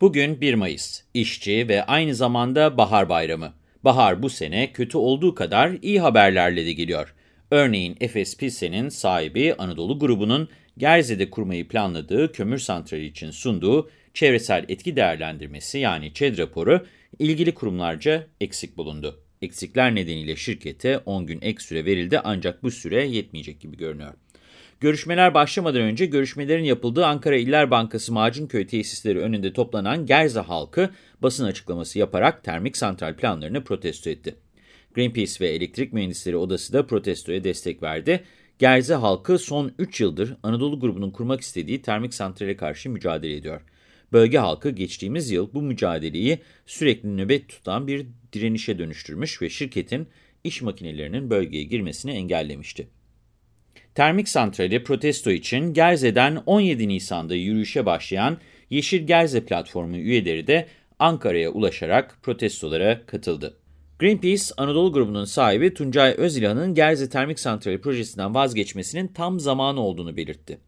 Bugün 1 Mayıs, işçi ve aynı zamanda bahar bayramı. Bahar bu sene kötü olduğu kadar iyi haberlerle de geliyor. Örneğin Efes Pilsen'in sahibi Anadolu grubunun Gerze'de kurmayı planladığı kömür santrali için sunduğu çevresel etki değerlendirmesi yani ÇED raporu ilgili kurumlarca eksik bulundu. Eksikler nedeniyle şirkete 10 gün ek süre verildi ancak bu süre yetmeyecek gibi görünüyor. Görüşmeler başlamadan önce görüşmelerin yapıldığı Ankara İller Bankası Macunköy tesisleri önünde toplanan Gerze halkı basın açıklaması yaparak termik santral planlarını protesto etti. Greenpeace ve Elektrik Mühendisleri Odası da protestoya destek verdi. Gerze halkı son 3 yıldır Anadolu grubunun kurmak istediği termik santrale karşı mücadele ediyor. Bölge halkı geçtiğimiz yıl bu mücadeleyi sürekli nöbet tutan bir direnişe dönüştürmüş ve şirketin iş makinelerinin bölgeye girmesini engellemişti. Termik santrali protesto için Gerze'den 17 Nisan'da yürüyüşe başlayan Yeşil Gerze Platformu üyeleri de Ankara'ya ulaşarak protestolara katıldı. Greenpeace, Anadolu grubunun sahibi Tuncay Özilhan'ın Gerze Termik Santrali projesinden vazgeçmesinin tam zamanı olduğunu belirtti.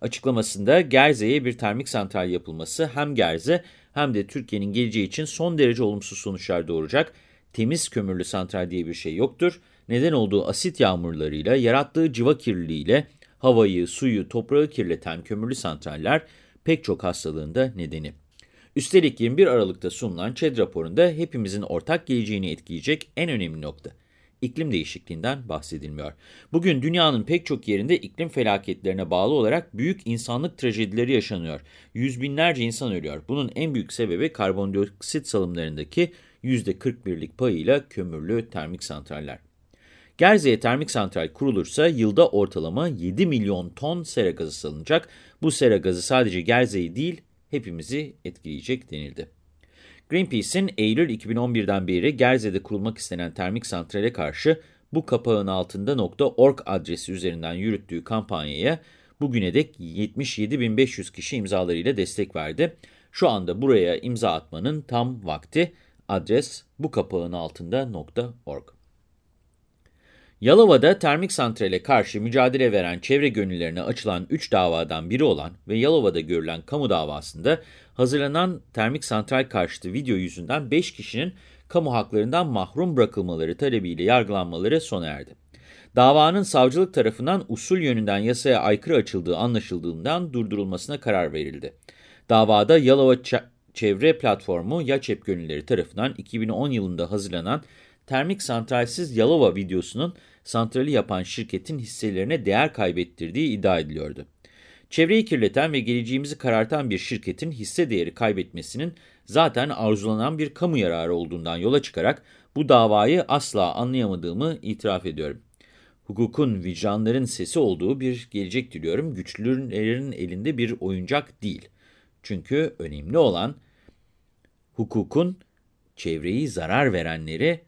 Açıklamasında Gerze'ye bir termik santral yapılması hem Gerze hem de Türkiye'nin geleceği için son derece olumsuz sonuçlar doğuracak. Temiz kömürlü santral diye bir şey yoktur. Neden olduğu asit yağmurlarıyla, yarattığı civa kirliliğiyle havayı, suyu, toprağı kirleten kömürlü santraller pek çok hastalığın da nedeni. Üstelik 21 Aralık'ta sunulan ÇED raporunda hepimizin ortak geleceğini etkileyecek en önemli nokta iklim değişikliğinden bahsedilmiyor. Bugün dünyanın pek çok yerinde iklim felaketlerine bağlı olarak büyük insanlık trajedileri yaşanıyor. Yüz binlerce insan ölüyor. Bunun en büyük sebebi karbondioksit salımlarındaki %41'lik payıyla kömürlü termik santraller. Gerze'ye termik santral kurulursa yılda ortalama 7 milyon ton sera gazı salınacak. Bu sera gazı sadece Gerze'yi değil hepimizi etkileyecek denildi. Greenpeace'in Eylül 2011'den beri Gerze'de kurulmak istenen termik santrale karşı bu kapağın altında .org adresi üzerinden yürüttüğü kampanyaya bugüne dek 77.500 kişi imzalarıyla destek verdi. Şu anda buraya imza atmanın tam vakti. Adres bu kapağın altında .org. Yalova'da termik santrale karşı mücadele veren çevre gönüllerine açılan 3 davadan biri olan ve Yalova'da görülen kamu davasında hazırlanan termik santral karşıtı video yüzünden 5 kişinin kamu haklarından mahrum bırakılmaları talebiyle yargılanmaları sona erdi. Davanın savcılık tarafından usul yönünden yasaya aykırı açıldığı anlaşıldığından durdurulmasına karar verildi. Davada Yalova Çevre Platformu Yaçep Gönülleri tarafından 2010 yılında hazırlanan termik santralsiz Yalova videosunun santrali yapan şirketin hisselerine değer kaybettirdiği iddia ediliyordu. Çevreyi kirleten ve geleceğimizi karartan bir şirketin hisse değeri kaybetmesinin zaten arzulanan bir kamu yararı olduğundan yola çıkarak bu davayı asla anlayamadığımı itiraf ediyorum. Hukukun vicdanların sesi olduğu bir gelecek diliyorum. Güçlülerin elinde bir oyuncak değil. Çünkü önemli olan hukukun çevreyi zarar verenleri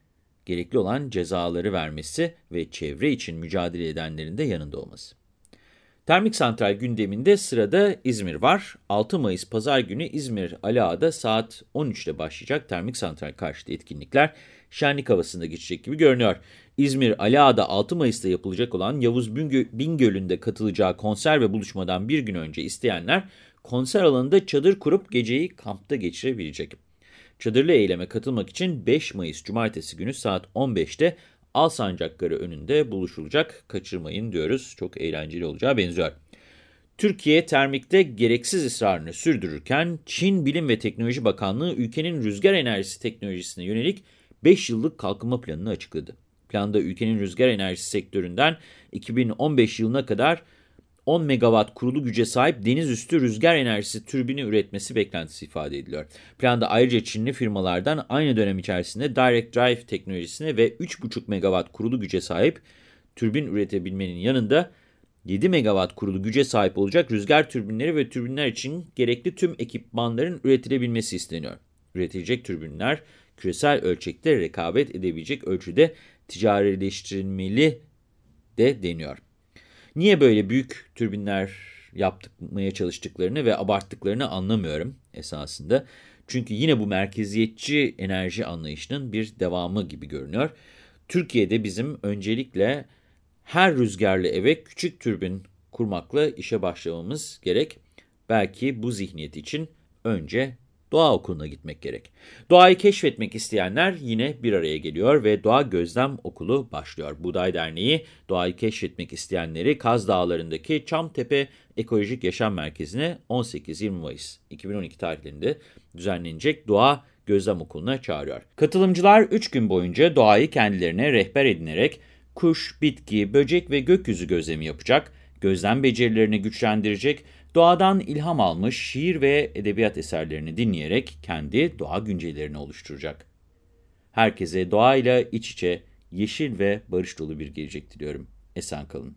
gerekli olan cezaları vermesi ve çevre için mücadele edenlerin de yanında olması. Termik santral gündeminde sırada İzmir var. 6 Mayıs pazar günü İzmir Ali saat 13'te başlayacak termik santral karşıtı etkinlikler şenlik havasında geçecek gibi görünüyor. İzmir Ali 6 Mayıs'ta yapılacak olan Yavuz Bingöl'ünde katılacağı konser ve buluşmadan bir gün önce isteyenler konser alanında çadır kurup geceyi kampta geçirebilecek. Çadırlı eyleme katılmak için 5 Mayıs Cumartesi günü saat 15'te Alsancakları önünde buluşulacak. Kaçırmayın diyoruz. Çok eğlenceli olacağı benziyor. Türkiye termikte gereksiz ısrarını sürdürürken Çin Bilim ve Teknoloji Bakanlığı ülkenin rüzgar enerjisi teknolojisine yönelik 5 yıllık kalkınma planını açıkladı. Planda ülkenin rüzgar enerjisi sektöründen 2015 yılına kadar 10 megawatt kurulu güce sahip deniz üstü rüzgar enerjisi türbini üretmesi beklentisi ifade ediliyor. Planda ayrıca Çinli firmalardan aynı dönem içerisinde Direct Drive teknolojisine ve 3,5 megawatt kurulu güce sahip türbin üretebilmenin yanında 7 megawatt kurulu güce sahip olacak rüzgar türbinleri ve türbinler için gerekli tüm ekipmanların üretilebilmesi isteniyor. Üretilecek türbinler küresel ölçekte rekabet edebilecek ölçüde ticarileştirilmeli de deniyor. Niye böyle büyük türbinler yapmaya çalıştıklarını ve abarttıklarını anlamıyorum esasında. Çünkü yine bu merkeziyetçi enerji anlayışının bir devamı gibi görünüyor. Türkiye'de bizim öncelikle her rüzgarlı eve küçük türbin kurmakla işe başlamamız gerek. Belki bu zihniyet için önce doğa okuluna gitmek gerek. Doğayı keşfetmek isteyenler yine bir araya geliyor ve Doğa Gözlem Okulu başlıyor. Buğday Derneği doğayı keşfetmek isteyenleri Kaz Dağları'ndaki Çamtepe Ekolojik Yaşam Merkezi'ne 18-20 Mayıs 2012 tarihlerinde düzenlenecek Doğa Gözlem Okulu'na çağırıyor. Katılımcılar 3 gün boyunca doğayı kendilerine rehber edinerek kuş, bitki, böcek ve gökyüzü gözlemi yapacak, gözlem becerilerini güçlendirecek, doğadan ilham almış şiir ve edebiyat eserlerini dinleyerek kendi doğa güncellerini oluşturacak. Herkese doğayla iç içe, yeşil ve barış dolu bir gelecek diliyorum. Esen kalın.